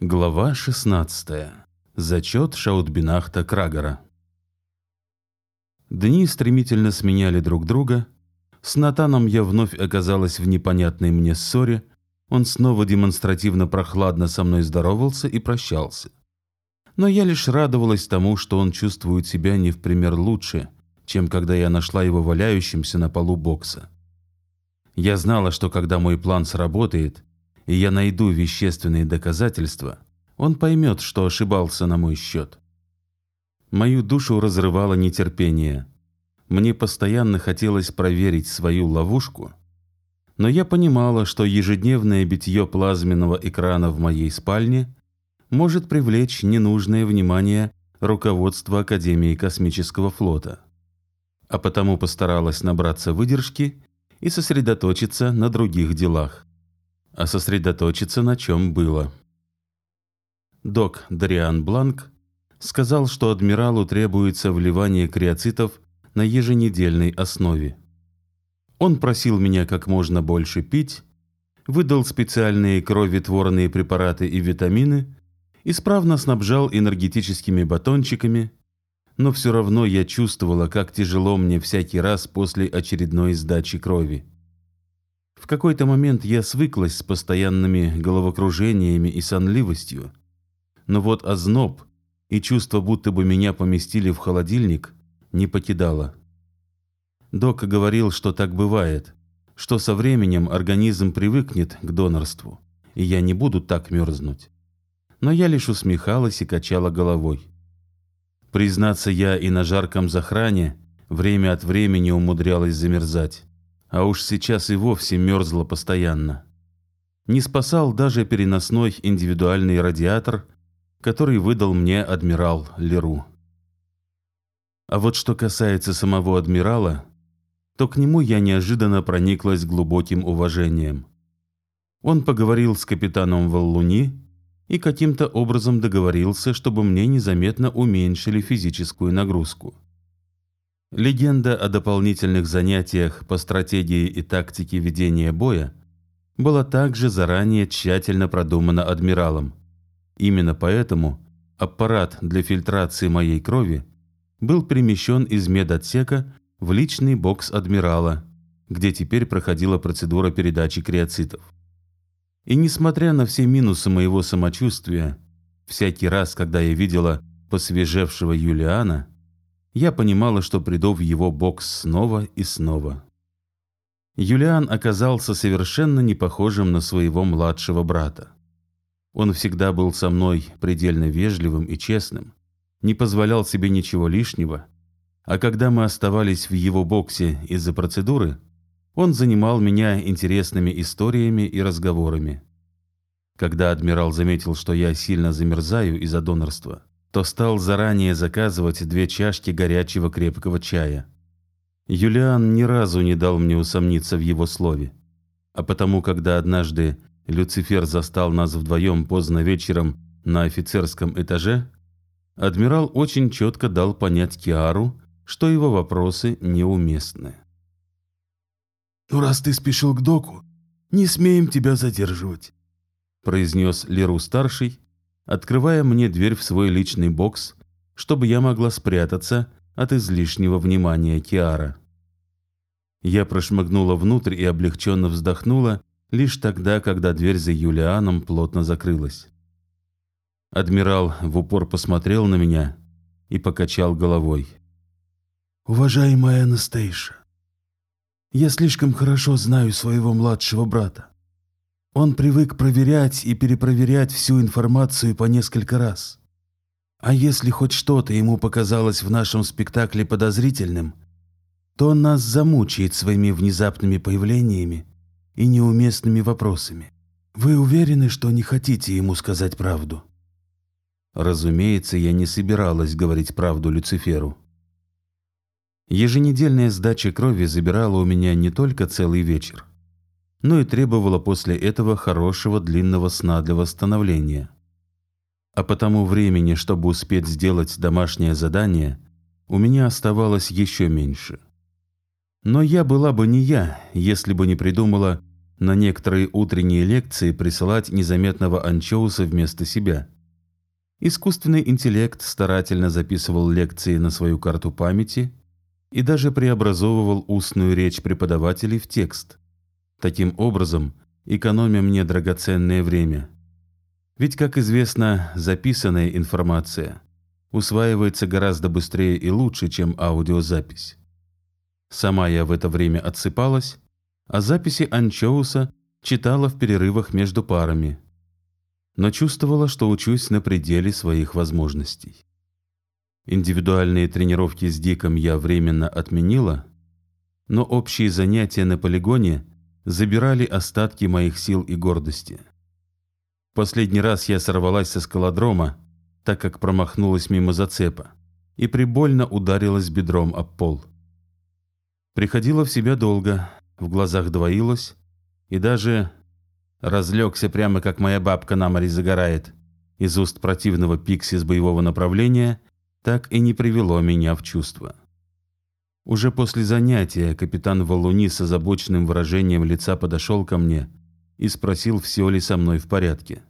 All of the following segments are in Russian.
Глава 16. Зачет Шаутбинахта Крагера. Дни стремительно сменяли друг друга. С Натаном я вновь оказалась в непонятной мне ссоре. Он снова демонстративно прохладно со мной здоровался и прощался. Но я лишь радовалась тому, что он чувствует себя не в пример лучше, чем когда я нашла его валяющимся на полу бокса. Я знала, что когда мой план сработает, и я найду вещественные доказательства, он поймет, что ошибался на мой счет. Мою душу разрывало нетерпение. Мне постоянно хотелось проверить свою ловушку, но я понимала, что ежедневное битье плазменного экрана в моей спальне может привлечь ненужное внимание руководства Академии космического флота. А потому постаралась набраться выдержки и сосредоточиться на других делах а сосредоточиться на чем было. Док Дариан Бланк сказал, что адмиралу требуется вливание криоцитов на еженедельной основе. Он просил меня как можно больше пить, выдал специальные кровотворные препараты и витамины, исправно снабжал энергетическими батончиками, но все равно я чувствовала, как тяжело мне всякий раз после очередной сдачи крови. В какой-то момент я свыклась с постоянными головокружениями и сонливостью. Но вот озноб и чувство, будто бы меня поместили в холодильник, не покидало. Док говорил, что так бывает, что со временем организм привыкнет к донорству, и я не буду так мерзнуть. Но я лишь усмехалась и качала головой. Признаться, я и на жарком захране время от времени умудрялась замерзать а уж сейчас и вовсе мерзла постоянно. Не спасал даже переносной индивидуальный радиатор, который выдал мне адмирал Леру. А вот что касается самого адмирала, то к нему я неожиданно прониклась глубоким уважением. Он поговорил с капитаном Валлуни и каким-то образом договорился, чтобы мне незаметно уменьшили физическую нагрузку. Легенда о дополнительных занятиях по стратегии и тактике ведения боя была также заранее тщательно продумана адмиралом. Именно поэтому аппарат для фильтрации моей крови был перемещен из медотсека в личный бокс адмирала, где теперь проходила процедура передачи криоцитов. И несмотря на все минусы моего самочувствия, всякий раз, когда я видела посвежевшего Юлиана, я понимала, что приду в его бокс снова и снова. Юлиан оказался совершенно не похожим на своего младшего брата. Он всегда был со мной предельно вежливым и честным, не позволял себе ничего лишнего, а когда мы оставались в его боксе из-за процедуры, он занимал меня интересными историями и разговорами. Когда адмирал заметил, что я сильно замерзаю из-за донорства, то стал заранее заказывать две чашки горячего крепкого чая. Юлиан ни разу не дал мне усомниться в его слове. А потому, когда однажды Люцифер застал нас вдвоем поздно вечером на офицерском этаже, адмирал очень четко дал понять Киару, что его вопросы неуместны. «Ну, раз ты спешил к доку, не смеем тебя задерживать», произнес Леру-старший, открывая мне дверь в свой личный бокс, чтобы я могла спрятаться от излишнего внимания Киара. Я прошмыгнула внутрь и облегченно вздохнула лишь тогда, когда дверь за Юлианом плотно закрылась. Адмирал в упор посмотрел на меня и покачал головой. «Уважаемая Анастейша, я слишком хорошо знаю своего младшего брата. Он привык проверять и перепроверять всю информацию по несколько раз. А если хоть что-то ему показалось в нашем спектакле подозрительным, то он нас замучает своими внезапными появлениями и неуместными вопросами. Вы уверены, что не хотите ему сказать правду? Разумеется, я не собиралась говорить правду Люциферу. Еженедельная сдача крови забирала у меня не только целый вечер, но и требовала после этого хорошего длинного сна для восстановления. А потому времени, чтобы успеть сделать домашнее задание, у меня оставалось еще меньше. Но я была бы не я, если бы не придумала на некоторые утренние лекции присылать незаметного анчоуса вместо себя. Искусственный интеллект старательно записывал лекции на свою карту памяти и даже преобразовывал устную речь преподавателей в текст, таким образом экономя мне драгоценное время. Ведь, как известно, записанная информация усваивается гораздо быстрее и лучше, чем аудиозапись. Сама я в это время отсыпалась, а записи Анчоуса читала в перерывах между парами – но чувствовала, что учусь на пределе своих возможностей. Индивидуальные тренировки с Диком я временно отменила, но общие занятия на полигоне забирали остатки моих сил и гордости. Последний раз я сорвалась со скалодрома, так как промахнулась мимо зацепа и прибольно ударилась бедром об пол. Приходила в себя долго, в глазах двоилось, и даже Разлегся прямо, как моя бабка на море загорает. Из уст противного пикси с боевого направления так и не привело меня в чувство. Уже после занятия капитан Валуни с озабоченным выражением лица подошел ко мне и спросил, все ли со мной в порядке.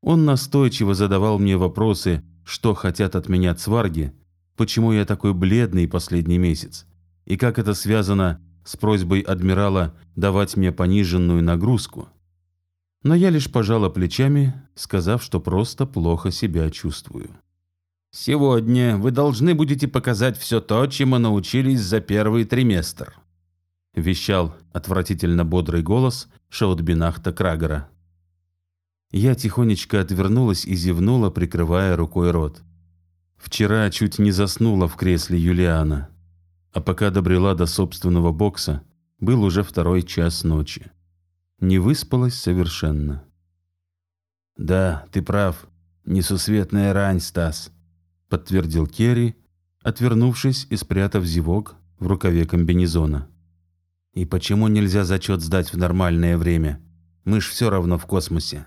Он настойчиво задавал мне вопросы, что хотят от меня цварги, почему я такой бледный последний месяц, и как это связано с просьбой адмирала давать мне пониженную нагрузку но я лишь пожала плечами, сказав, что просто плохо себя чувствую. «Сегодня вы должны будете показать все то, чему научились за первый триместр», вещал отвратительно бодрый голос Шаутбинахта Крагера. Я тихонечко отвернулась и зевнула, прикрывая рукой рот. Вчера чуть не заснула в кресле Юлиана, а пока добрела до собственного бокса, был уже второй час ночи не выспалась совершенно. «Да, ты прав. Несусветная рань, Стас», — подтвердил Керри, отвернувшись и спрятав зевок в рукаве комбинезона. «И почему нельзя зачет сдать в нормальное время? Мы ж все равно в космосе».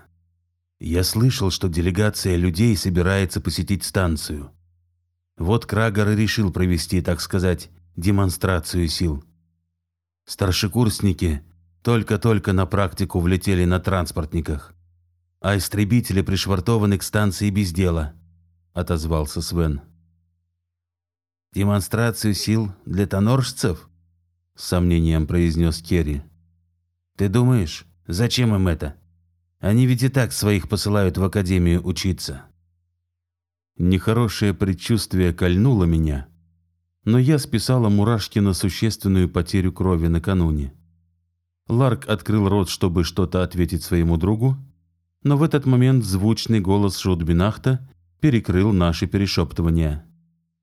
«Я слышал, что делегация людей собирается посетить станцию. Вот Крагер и решил провести, так сказать, демонстрацию сил. Старшекурсники только-только на практику влетели на транспортниках. А истребители пришвартованы к станции без дела», — отозвался Свен. «Демонстрацию сил для тоноржцев?» — с сомнением произнес Керри. «Ты думаешь, зачем им это? Они ведь и так своих посылают в академию учиться». Нехорошее предчувствие кольнуло меня, но я списала мурашки на существенную потерю крови накануне. Ларк открыл рот, чтобы что-то ответить своему другу, но в этот момент звучный голос Шутбинахта перекрыл наши перешептывания.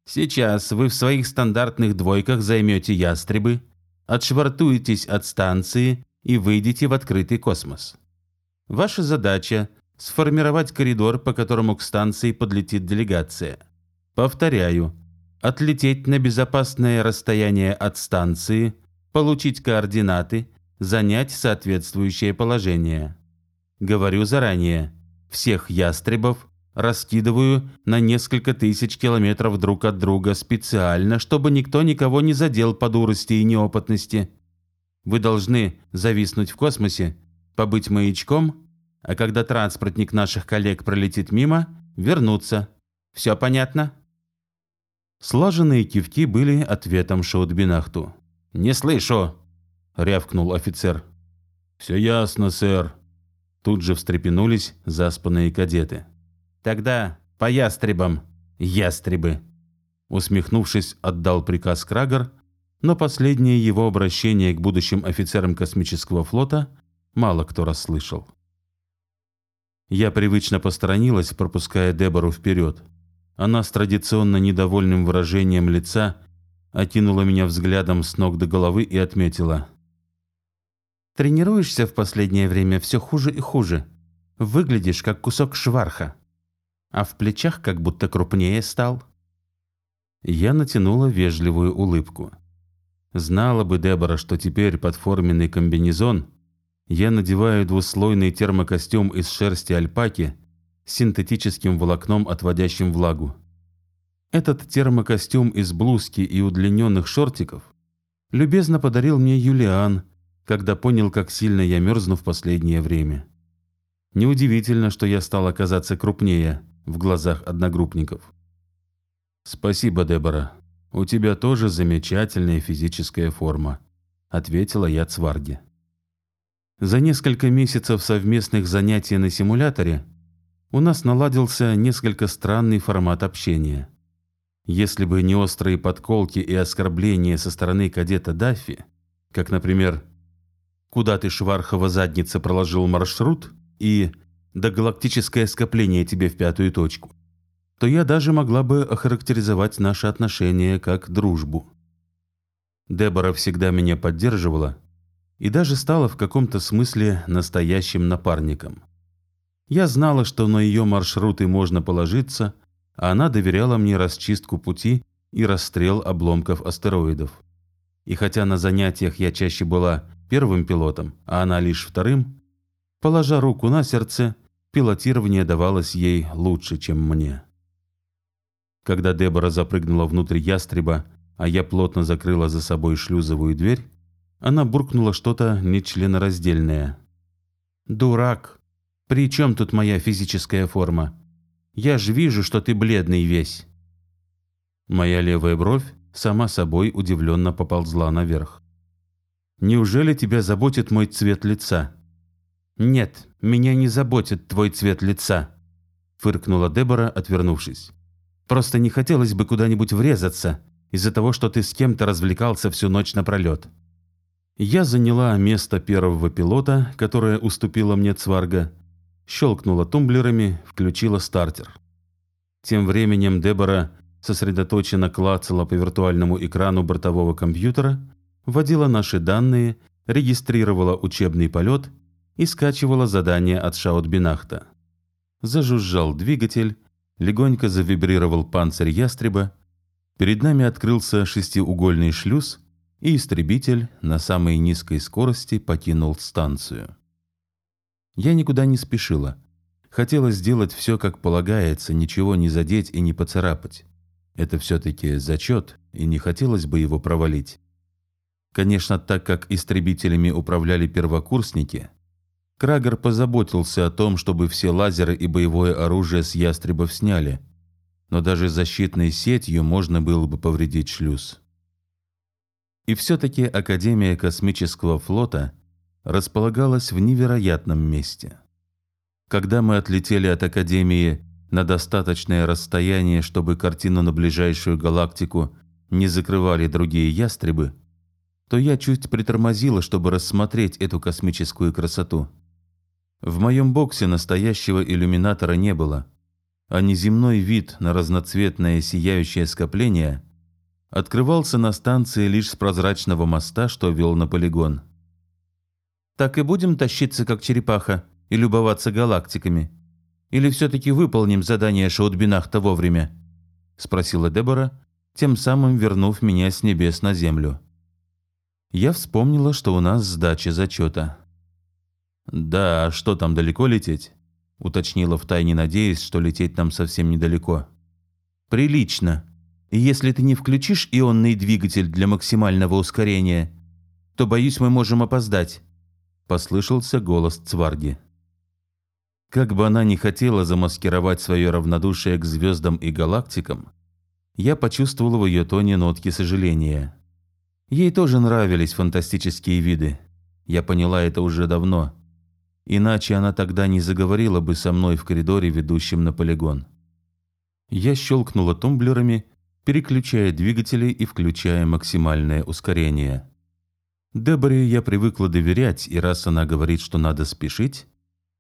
«Сейчас вы в своих стандартных двойках займете ястребы, отшвартуетесь от станции и выйдете в открытый космос. Ваша задача – сформировать коридор, по которому к станции подлетит делегация. Повторяю, отлететь на безопасное расстояние от станции, получить координаты – занять соответствующее положение. Говорю заранее, всех ястребов раскидываю на несколько тысяч километров друг от друга специально, чтобы никто никого не задел по дурости и неопытности. Вы должны зависнуть в космосе, побыть маячком, а когда транспортник наших коллег пролетит мимо, вернуться. Все понятно? Слаженные кивки были ответом Шаутбинахту. «Не слышу!» — рявкнул офицер. «Все ясно, сэр». Тут же встрепенулись заспанные кадеты. «Тогда по ястребам, ястребы!» Усмехнувшись, отдал приказ Крагер, но последнее его обращение к будущим офицерам космического флота мало кто расслышал. Я привычно посторонилась, пропуская Дебору вперед. Она с традиционно недовольным выражением лица окинула меня взглядом с ног до головы и отметила. Тренируешься в последнее время все хуже и хуже. Выглядишь как кусок шварха. А в плечах как будто крупнее стал. Я натянула вежливую улыбку. Знала бы Дебора, что теперь под форменный комбинезон я надеваю двуслойный термокостюм из шерсти альпаки с синтетическим волокном, отводящим влагу. Этот термокостюм из блузки и удлиненных шортиков любезно подарил мне Юлиан – когда понял, как сильно я мерзну в последнее время. Неудивительно, что я стал оказаться крупнее в глазах одногруппников. «Спасибо, Дебора. У тебя тоже замечательная физическая форма», — ответила я Цварге. За несколько месяцев совместных занятий на симуляторе у нас наладился несколько странный формат общения. Если бы не острые подколки и оскорбления со стороны кадета Даффи, как, например, «Куда ты, Швархова задница, проложил маршрут?» и «догалактическое скопление тебе в пятую точку», то я даже могла бы охарактеризовать наши отношения как дружбу. Дебора всегда меня поддерживала и даже стала в каком-то смысле настоящим напарником. Я знала, что на ее маршруты можно положиться, а она доверяла мне расчистку пути и расстрел обломков астероидов. И хотя на занятиях я чаще была первым пилотом, а она лишь вторым, Положа руку на сердце, пилотирование давалось ей лучше, чем мне. Когда Дебора запрыгнула внутрь ястреба, а я плотно закрыла за собой шлюзовую дверь, она буркнула что-то нечленораздельное. «Дурак! При чем тут моя физическая форма? Я ж вижу, что ты бледный весь!» Моя левая бровь сама собой удивленно поползла наверх. «Неужели тебя заботит мой цвет лица?» «Нет, меня не заботит твой цвет лица», — фыркнула Дебора, отвернувшись. «Просто не хотелось бы куда-нибудь врезаться из-за того, что ты с кем-то развлекался всю ночь напролет». Я заняла место первого пилота, которое уступила мне Цварга, щелкнула тумблерами, включила стартер. Тем временем Дебора сосредоточенно клацала по виртуальному экрану бортового компьютера, вводила наши данные, регистрировала учебный полет — и скачивала задание от Шаутбинахта. Зажужжал двигатель, легонько завибрировал панцирь ястреба, перед нами открылся шестиугольный шлюз, и истребитель на самой низкой скорости покинул станцию. Я никуда не спешила. Хотела сделать все, как полагается, ничего не задеть и не поцарапать. Это все-таки зачет, и не хотелось бы его провалить. Конечно, так как истребителями управляли первокурсники, Крагер позаботился о том, чтобы все лазеры и боевое оружие с ястребов сняли, но даже защитной сетью можно было бы повредить шлюз. И все-таки Академия космического флота располагалась в невероятном месте. Когда мы отлетели от Академии на достаточное расстояние, чтобы картину на ближайшую галактику не закрывали другие ястребы, то я чуть притормозила, чтобы рассмотреть эту космическую красоту – в моем боксе настоящего иллюминатора не было, а неземной вид на разноцветное сияющее скопление открывался на станции лишь с прозрачного моста, что вел на полигон. «Так и будем тащиться, как черепаха, и любоваться галактиками? Или все-таки выполним задание Шаутбинахта вовремя?» — спросила Дебора, тем самым вернув меня с небес на землю. Я вспомнила, что у нас сдача зачета. «Да, а что там, далеко лететь?» — уточнила втайне, надеясь, что лететь нам совсем недалеко. «Прилично. И если ты не включишь ионный двигатель для максимального ускорения, то, боюсь, мы можем опоздать», — послышался голос Цварги. Как бы она ни хотела замаскировать свое равнодушие к звездам и галактикам, я почувствовал в ее тоне нотки сожаления. Ей тоже нравились фантастические виды. Я поняла это уже давно. Иначе она тогда не заговорила бы со мной в коридоре, ведущем на полигон. Я щелкнула тумблерами, переключая двигатели и включая максимальное ускорение. Деборе я привыкла доверять, и раз она говорит, что надо спешить,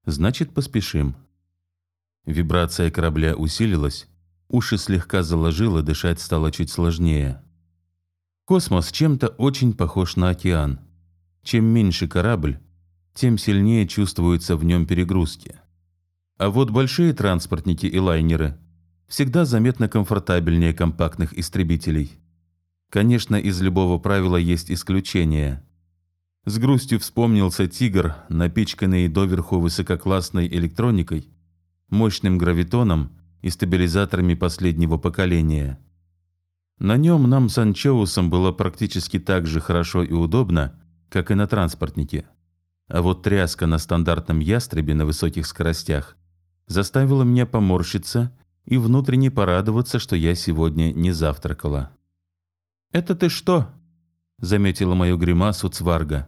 значит поспешим. Вибрация корабля усилилась, уши слегка заложило, дышать стало чуть сложнее. Космос чем-то очень похож на океан. Чем меньше корабль, тем сильнее чувствуются в нем перегрузки. А вот большие транспортники и лайнеры всегда заметно комфортабельнее компактных истребителей. Конечно, из любого правила есть исключения. С грустью вспомнился «Тигр», напичканный доверху высококлассной электроникой, мощным гравитоном и стабилизаторами последнего поколения. На нем нам с Анчоусом было практически так же хорошо и удобно, как и на транспортнике. А вот тряска на стандартном ястребе на высоких скоростях заставила меня поморщиться и внутренне порадоваться, что я сегодня не завтракала. «Это ты что?» — заметила мою гримасу Цварга.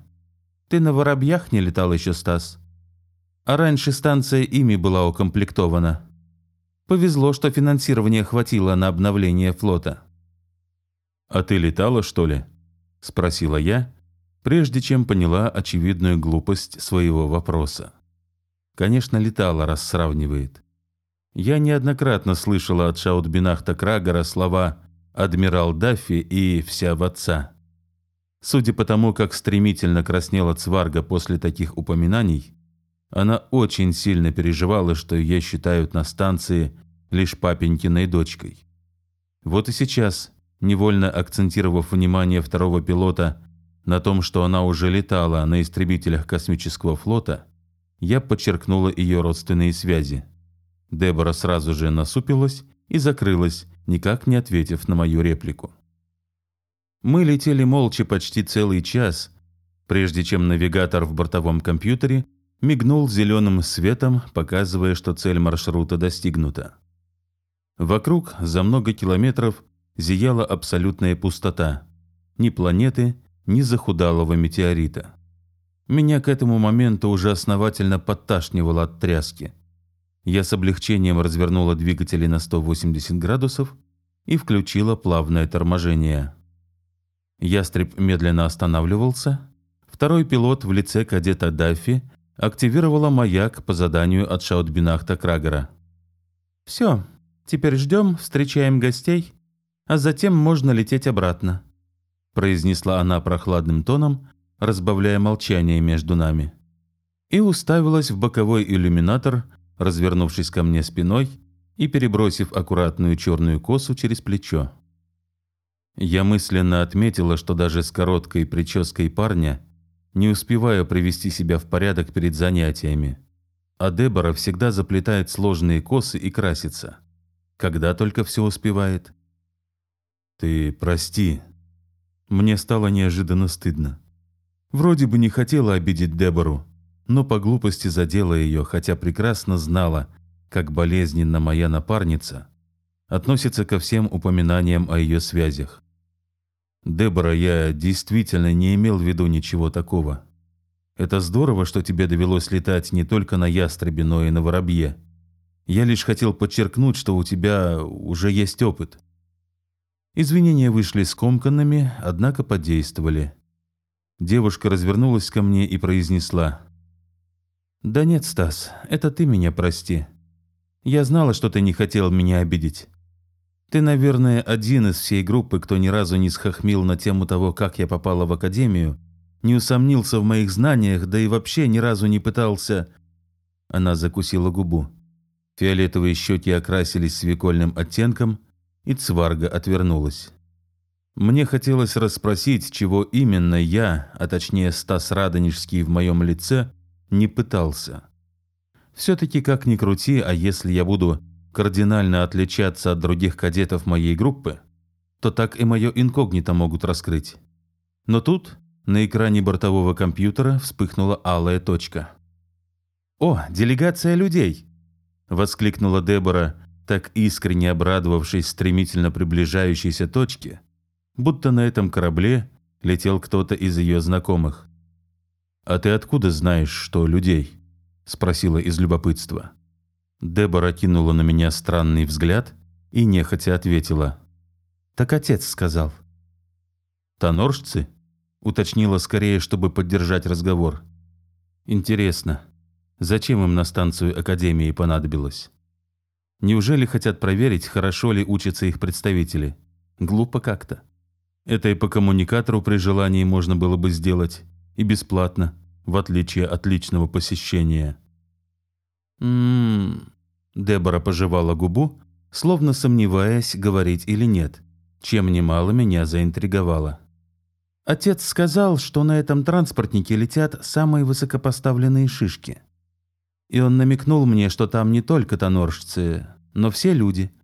«Ты на воробьях не летал еще, Стас? А раньше станция ими была укомплектована. Повезло, что финансирования хватило на обновление флота». «А ты летала, что ли?» — спросила я, прежде чем поняла очевидную глупость своего вопроса. Конечно, летала, раз сравнивает. Я неоднократно слышала от Шаутбинахта Крагера слова «адмирал Даффи» и «вся в отца». Судя по тому, как стремительно краснела Цварга после таких упоминаний, она очень сильно переживала, что ее считают на станции лишь папенькиной дочкой. Вот и сейчас, невольно акцентировав внимание второго пилота на том, что она уже летала на истребителях космического флота, я подчеркнула ее родственные связи. Дебора сразу же насупилась и закрылась, никак не ответив на мою реплику. Мы летели молча почти целый час, прежде чем навигатор в бортовом компьютере мигнул зеленым светом, показывая, что цель маршрута достигнута. Вокруг, за много километров, зияла абсолютная пустота. Ни планеты, ни захудалого метеорита. Меня к этому моменту уже основательно подташнивало от тряски. Я с облегчением развернула двигатели на 180 градусов и включила плавное торможение. Ястреб медленно останавливался. Второй пилот в лице кадета Даффи активировала маяк по заданию от Шаутбинахта Крагера. «Все, теперь ждем, встречаем гостей, а затем можно лететь обратно», произнесла она прохладным тоном, разбавляя молчание между нами. И уставилась в боковой иллюминатор, развернувшись ко мне спиной и перебросив аккуратную черную косу через плечо. Я мысленно отметила, что даже с короткой прической парня не успеваю привести себя в порядок перед занятиями. А Дебора всегда заплетает сложные косы и красится. Когда только все успевает. «Ты прости». Мне стало неожиданно стыдно. Вроде бы не хотела обидеть Дебору, но по глупости задела ее, хотя прекрасно знала, как болезненно моя напарница относится ко всем упоминаниям о ее связях. «Дебора, я действительно не имел в виду ничего такого. Это здорово, что тебе довелось летать не только на ястребе, но и на воробье. Я лишь хотел подчеркнуть, что у тебя уже есть опыт». Извинения вышли скомканными, однако подействовали. Девушка развернулась ко мне и произнесла. «Да нет, Стас, это ты меня прости. Я знала, что ты не хотел меня обидеть. Ты, наверное, один из всей группы, кто ни разу не схохмил на тему того, как я попала в академию, не усомнился в моих знаниях, да и вообще ни разу не пытался...» Она закусила губу. Фиолетовые щеки окрасились свекольным оттенком, и Цварга отвернулась. Мне хотелось расспросить, чего именно я, а точнее Стас Радонежский в моем лице, не пытался. Все-таки как ни крути, а если я буду кардинально отличаться от других кадетов моей группы, то так и мое инкогнито могут раскрыть. Но тут на экране бортового компьютера вспыхнула алая точка. «О, делегация людей!» – воскликнула Дебора, так искренне обрадовавшись стремительно приближающейся точке – будто на этом корабле летел кто-то из ее знакомых. «А ты откуда знаешь, что людей?» – спросила из любопытства. Дебора кинула на меня странный взгляд и нехотя ответила. «Так отец сказал». «Тоноржцы?» – уточнила скорее, чтобы поддержать разговор. «Интересно, зачем им на станцию Академии понадобилось? Неужели хотят проверить, хорошо ли учатся их представители? Глупо как-то». Это и по коммуникатору при желании можно было бы сделать, и бесплатно, в отличие от личного посещения. «М-м-м...» Дебора пожевала губу, словно сомневаясь, говорить или нет, чем немало меня заинтриговало. Отец сказал, что на этом транспортнике летят самые высокопоставленные шишки. И он намекнул мне, что там не только тоноржцы, но все люди –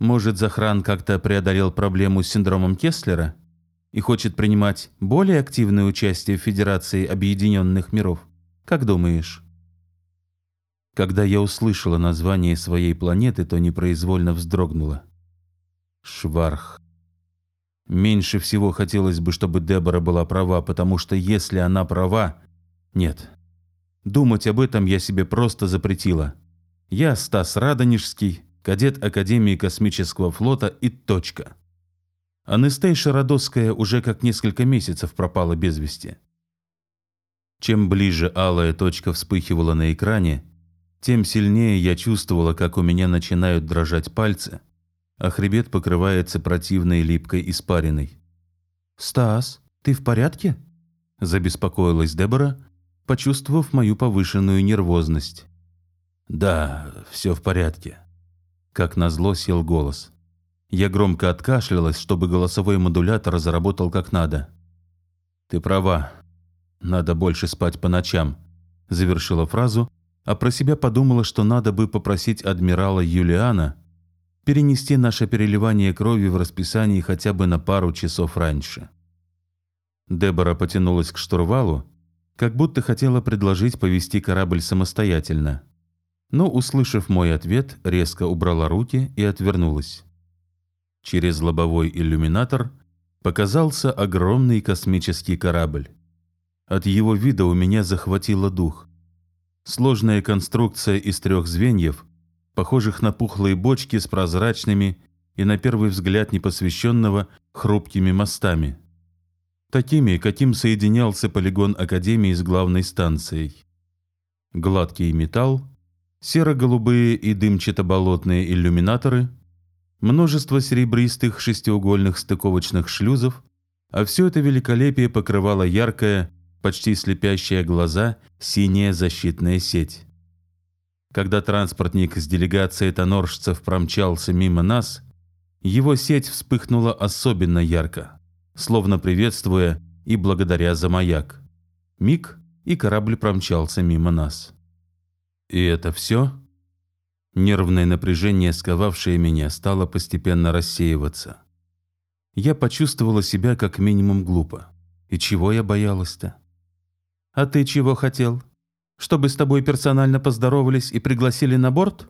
может, Захран как-то преодолел проблему с синдромом Кеслера? и хочет принимать более активное участие в Федерации Объединенных Миров. Как думаешь? Когда я услышала название своей планеты, то непроизвольно вздрогнула. Шварх. Меньше всего хотелось бы, чтобы Дебора была права, потому что если она права... Нет. Думать об этом я себе просто запретила. Я Стас Радонежский, кадет Академии космического флота и точка. Анестейша Родосская уже как несколько месяцев пропала без вести. Чем ближе алая точка вспыхивала на экране, тем сильнее я чувствовала, как у меня начинают дрожать пальцы, а хребет покрывается противной липкой испариной. «Стас, ты в порядке?» – забеспокоилась Дебора, почувствовав мою повышенную нервозность. «Да, все в порядке», – как назло сел голос. Я громко откашлялась, чтобы голосовой модулятор заработал как надо. «Ты права. Надо больше спать по ночам», – завершила фразу – а про себя подумала, что надо бы попросить адмирала Юлиана перенести наше переливание крови в расписании хотя бы на пару часов раньше. Дебора потянулась к штурвалу, как будто хотела предложить повести корабль самостоятельно. Но, услышав мой ответ, резко убрала руки и отвернулась. Через лобовой иллюминатор показался огромный космический корабль. От его вида у меня захватило дух. Сложная конструкция из трех звеньев, похожих на пухлые бочки с прозрачными и, на первый взгляд непосвященного, хрупкими мостами. Такими, каким соединялся полигон Академии с главной станцией. Гладкий металл, серо-голубые и дымчато-болотные иллюминаторы, множество серебристых шестиугольных стыковочных шлюзов, а все это великолепие покрывало яркое, почти слепящая глаза синяя защитная сеть. Когда транспортник с делегацией тоноржцев промчался мимо нас, его сеть вспыхнула особенно ярко, словно приветствуя и благодаря за маяк. Миг, и корабль промчался мимо нас. И это все? Нервное напряжение, сковавшее меня, стало постепенно рассеиваться. Я почувствовала себя как минимум глупо. И чего я боялась-то? «А ты чего хотел? Чтобы с тобой персонально поздоровались и пригласили на борт?»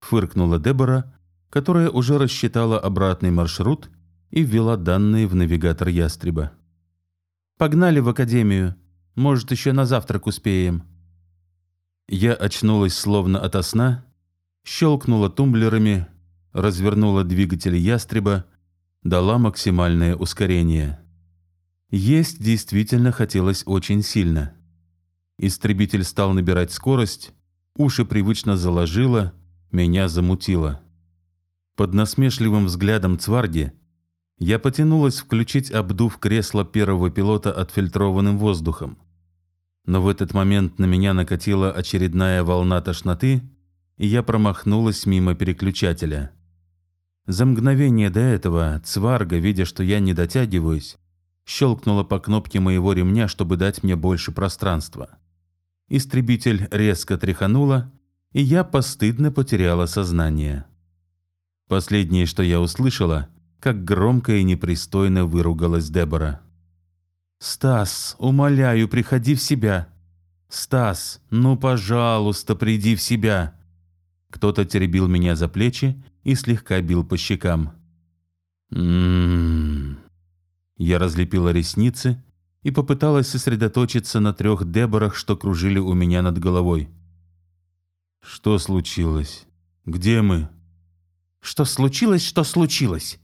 Фыркнула Дебора, которая уже рассчитала обратный маршрут и ввела данные в навигатор ястреба. «Погнали в академию. Может, еще на завтрак успеем». Я очнулась словно ото сна, щелкнула тумблерами, развернула двигатель ястреба, дала максимальное ускорение. Есть действительно хотелось очень сильно. Истребитель стал набирать скорость, уши привычно заложило, меня замутило. Под насмешливым взглядом Цварги я потянулась включить обдув кресла первого пилота отфильтрованным воздухом. Но в этот момент на меня накатила очередная волна тошноты, и я промахнулась мимо переключателя. За мгновение до этого Цварга, видя, что я не дотягиваюсь, щелкнула по кнопке моего ремня, чтобы дать мне больше пространства. Истребитель резко тряхануло, и я постыдно потеряла сознание. Последнее, что я услышала, как громко и непристойно выругалась Дебора. «Стас, умоляю, приходи в себя!» «Стас, ну, пожалуйста, приди в себя!» Кто-то теребил меня за плечи и слегка бил по щекам. «М-м-м...» Я разлепила ресницы и попыталась сосредоточиться на трех Деборах, что кружили у меня над головой. «Что случилось? Где мы?» «Что случилось, что случилось?»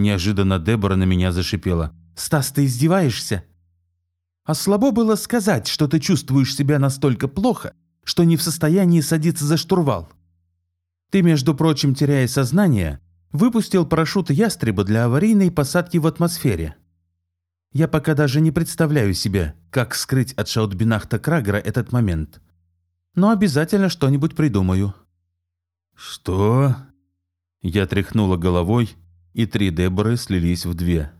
Неожиданно Дебора на меня зашипела. «Стас, ты издеваешься?» «А слабо было сказать, что ты чувствуешь себя настолько плохо, что не в состоянии садиться за штурвал. Ты, между прочим, теряя сознание, выпустил парашют ястреба для аварийной посадки в атмосфере. Я пока даже не представляю себе, как скрыть от Шаутбинахта Крагера этот момент. Но обязательно что-нибудь придумаю». «Что?» Я тряхнула головой, и три Деборы слились в две.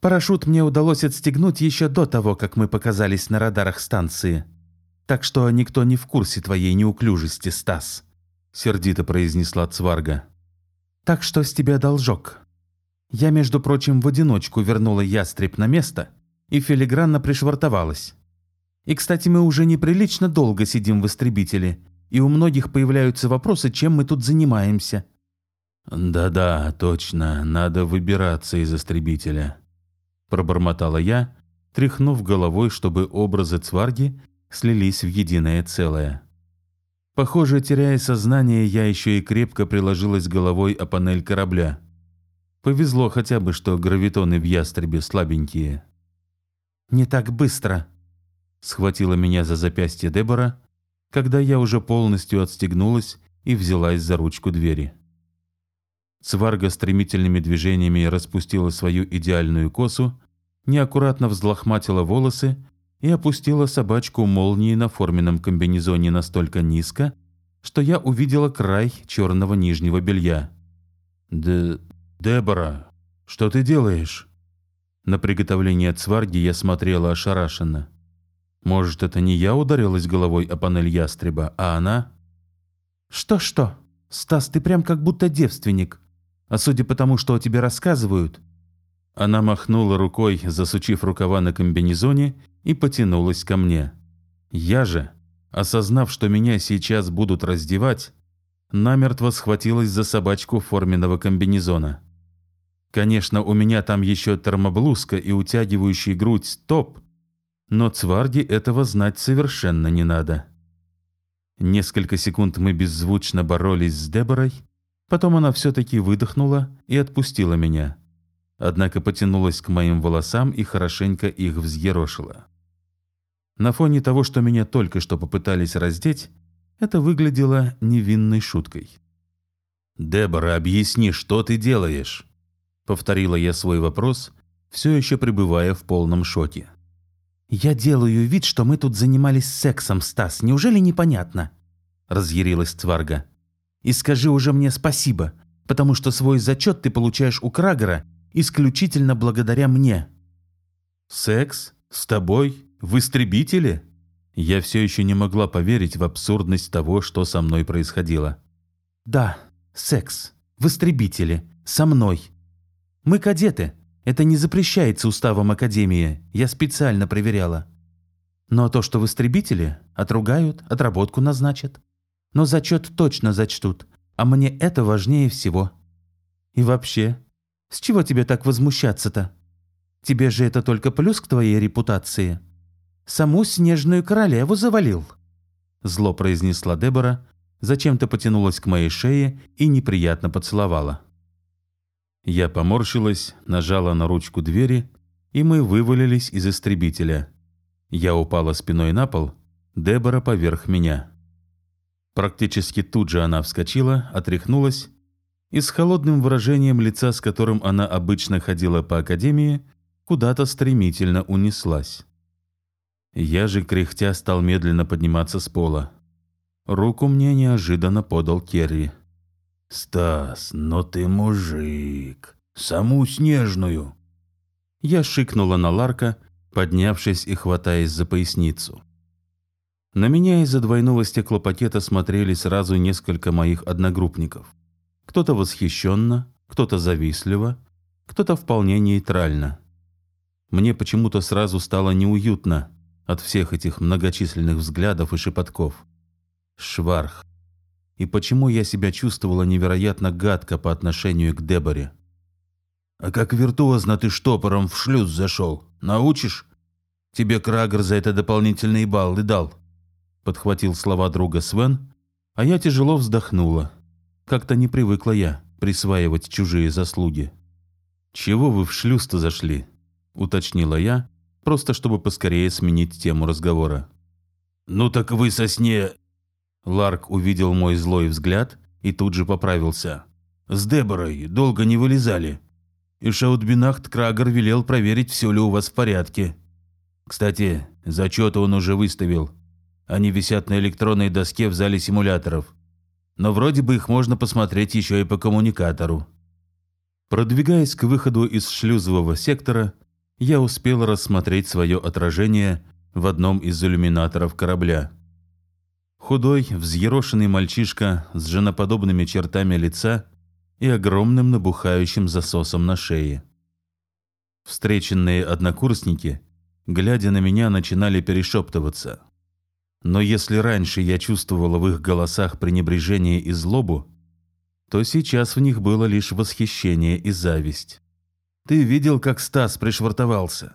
«Парашют мне удалось отстегнуть еще до того, как мы показались на радарах станции. Так что никто не в курсе твоей неуклюжести, Стас», — сердито произнесла Цварга. «Так что с тебя должок. Я, между прочим, в одиночку вернула ястреб на место и филигранно пришвартовалась. И, кстати, мы уже неприлично долго сидим в истребителе, и у многих появляются вопросы, чем мы тут занимаемся. «Да-да, точно, надо выбираться из истребителя», – пробормотала я, тряхнув головой, чтобы образы цварги слились в единое целое. Похоже, теряя сознание, я еще и крепко приложилась головой о панель корабля. Повезло хотя бы, что гравитоны в ястребе слабенькие. «Не так быстро», — схватила меня за запястье Дебора, когда я уже полностью отстегнулась и взялась за ручку двери. Цварга стремительными движениями распустила свою идеальную косу, неаккуратно взлохматила волосы и опустила собачку молнии на форменном комбинезоне настолько низко, что я увидела край черного нижнего белья. «Д... Дебора, что ты делаешь?» На приготовление цварги я смотрела ошарашенно. Может, это не я ударилась головой о панель ястреба, а она? «Что-что? Стас, ты прям как будто девственник. А судя по тому, что о тебе рассказывают...» Она махнула рукой, засучив рукава на комбинезоне, и потянулась ко мне. Я же, осознав, что меня сейчас будут раздевать, намертво схватилась за собачку форменного комбинезона. Конечно, у меня там еще термоблузка и утягивающий грудь топ, но Цварди этого знать совершенно не надо. Несколько секунд мы беззвучно боролись с Деборой, потом она все-таки выдохнула и отпустила меня. Однако потянулась к моим волосам и хорошенько их взъерошила. На фоне того, что меня только что попытались раздеть, это выглядело невинной шуткой. «Дебора, объясни, что ты делаешь?» Повторила я свой вопрос, все еще пребывая в полном шоке. «Я делаю вид, что мы тут занимались сексом, Стас. Неужели непонятно?» Разъярилась Цварга. «И скажи уже мне спасибо, потому что свой зачет ты получаешь у Крагера исключительно благодаря мне». «Секс? С тобой? В истребителе?» Я все еще не могла поверить в абсурдность того, что со мной происходило. «Да, секс. В истребителе. Со мной. Мы кадеты. Это не запрещается уставом Академии. Я специально проверяла. Но то, что в истребителе, отругают, отработку назначат. Но зачет точно зачтут. А мне это важнее всего. И вообще, с чего тебе так возмущаться-то? Тебе же это только плюс к твоей репутации. Саму снежную королеву завалил. Зло произнесла Дебора, зачем-то потянулась к моей шее и неприятно поцеловала. Я поморщилась, нажала на ручку двери, и мы вывалились из истребителя. Я упала спиной на пол, Дебора поверх меня. Практически тут же она вскочила, отряхнулась и с холодным выражением лица, с которым она обычно ходила по академии, куда-то стремительно унеслась. Я же, кряхтя, стал медленно подниматься с пола. Руку мне неожиданно подал Керри. «Стас, но ты мужик. Саму снежную». Я шикнула на Ларка, поднявшись и хватаясь за поясницу. На меня из-за двойного стеклопакета смотрели сразу несколько моих одногруппников. Кто-то восхищенно, кто-то завистливо, кто-то вполне нейтрально. Мне почему-то сразу стало неуютно от всех этих многочисленных взглядов и шепотков. Шварх и почему я себя чувствовала невероятно гадко по отношению к Деборе. «А как виртуозно ты штопором в шлюз зашел. Научишь? Тебе Крагер за это дополнительные баллы дал». Подхватил слова друга Свен, а я тяжело вздохнула. Как-то не привыкла я присваивать чужие заслуги. «Чего вы в шлюз-то зашли?» – уточнила я, просто чтобы поскорее сменить тему разговора. «Ну так вы со сне Ларк увидел мой злой взгляд и тут же поправился. «С Деборой долго не вылезали. И Шаутбинахт Крагер велел проверить, все ли у вас в порядке. Кстати, зачеты он уже выставил. Они висят на электронной доске в зале симуляторов. Но вроде бы их можно посмотреть еще и по коммуникатору». Продвигаясь к выходу из шлюзового сектора, я успел рассмотреть свое отражение в одном из иллюминаторов корабля. Худой, взъерошенный мальчишка с женоподобными чертами лица и огромным набухающим засосом на шее. Встреченные однокурсники, глядя на меня, начинали перешептываться. Но если раньше я чувствовала в их голосах пренебрежение и злобу, то сейчас в них было лишь восхищение и зависть. «Ты видел, как Стас пришвартовался?»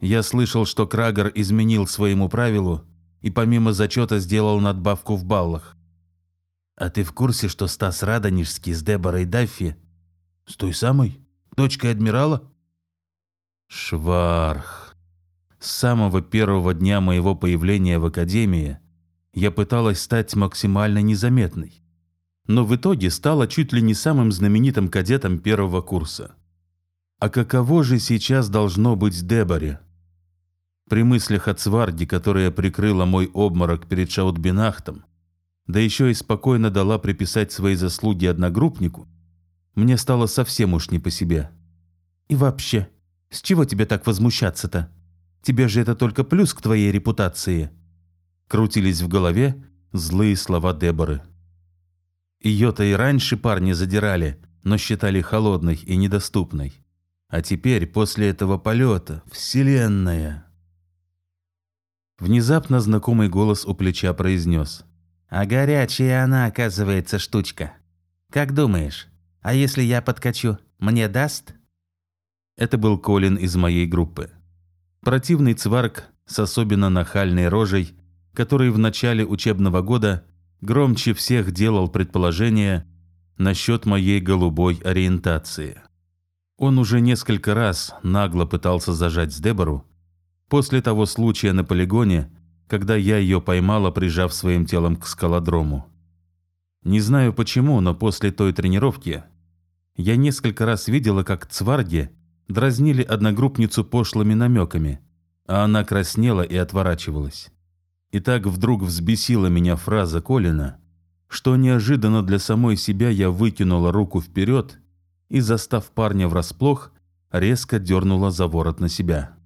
Я слышал, что Крагер изменил своему правилу и помимо зачета сделал надбавку в баллах. А ты в курсе, что Стас Радонежский с Деборой Даффи? С той самой? Дочкой адмирала? Шварх. С самого первого дня моего появления в Академии я пыталась стать максимально незаметной. Но в итоге стала чуть ли не самым знаменитым кадетом первого курса. А каково же сейчас должно быть Деборе? При мыслях о Цварде, которая прикрыла мой обморок перед Шаутбинахтом, да еще и спокойно дала приписать свои заслуги одногруппнику, мне стало совсем уж не по себе. И вообще, с чего тебе так возмущаться-то? Тебе же это только плюс к твоей репутации. Крутились в голове злые слова Деборы. Ее-то и раньше парни задирали, но считали холодной и недоступной. А теперь, после этого полета, вселенная. Внезапно знакомый голос у плеча произнес. «А горячая она, оказывается, штучка. Как думаешь, а если я подкачу, мне даст?» Это был Колин из моей группы. Противный цварк с особенно нахальной рожей, который в начале учебного года громче всех делал предположения насчет моей голубой ориентации. Он уже несколько раз нагло пытался зажать с Дебору, После того случая на полигоне, когда я ее поймала, прижав своим телом к скалодрому. Не знаю почему, но после той тренировки я несколько раз видела, как цварги дразнили одногруппницу пошлыми намеками, а она краснела и отворачивалась. И так вдруг взбесила меня фраза Колина, что неожиданно для самой себя я выкинула руку вперед и, застав парня врасплох, резко дернула за ворот на себя.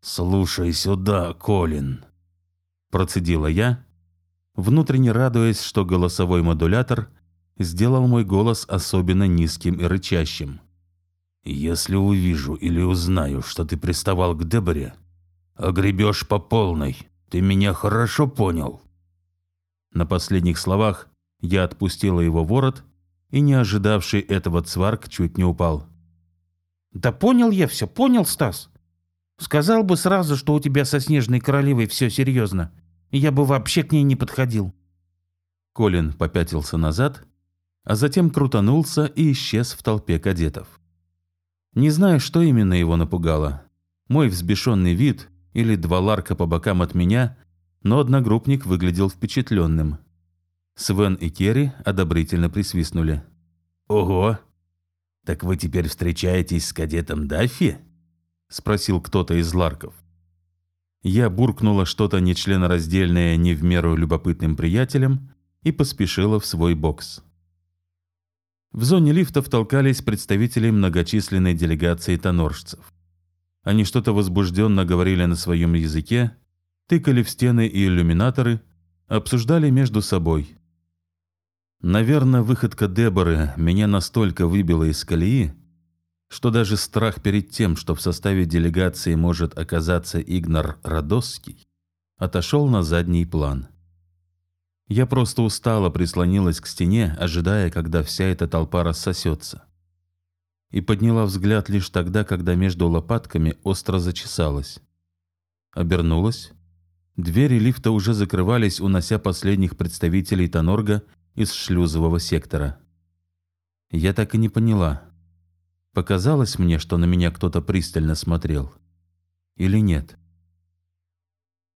«Слушай сюда, Колин», – процедила я, внутренне радуясь, что голосовой модулятор сделал мой голос особенно низким и рычащим. «Если увижу или узнаю, что ты приставал к Деборе, огребешь по полной. Ты меня хорошо понял?» На последних словах я отпустила его ворот, и не ожидавший этого цварк чуть не упал. «Да понял я все, понял, Стас. Сказал бы сразу, что у тебя со Снежной Королевой все серьезно. Я бы вообще к ней не подходил. Колин попятился назад, а затем крутанулся и исчез в толпе кадетов. Не знаю, что именно его напугало. Мой взбешенный вид или два ларка по бокам от меня, но одногруппник выглядел впечатленным. Свен и Керри одобрительно присвистнули. «Ого! Так вы теперь встречаетесь с кадетом Даффи?» – спросил кто-то из ларков. Я буркнула что-то нечленораздельное не в меру любопытным приятелям и поспешила в свой бокс. В зоне лифтов толкались представители многочисленной делегации тоноржцев. Они что-то возбужденно говорили на своем языке, тыкали в стены и иллюминаторы, обсуждали между собой. Наверное, выходка Деборы меня настолько выбила из колеи, что даже страх перед тем, что в составе делегации может оказаться Игнар Радосский, отошел на задний план. Я просто устало прислонилась к стене, ожидая, когда вся эта толпа рассосется. И подняла взгляд лишь тогда, когда между лопатками остро зачесалась. Обернулась. Двери лифта уже закрывались, унося последних представителей Тонорга из шлюзового сектора. Я так и не поняла, Показалось мне, что на меня кто-то пристально смотрел. Или нет?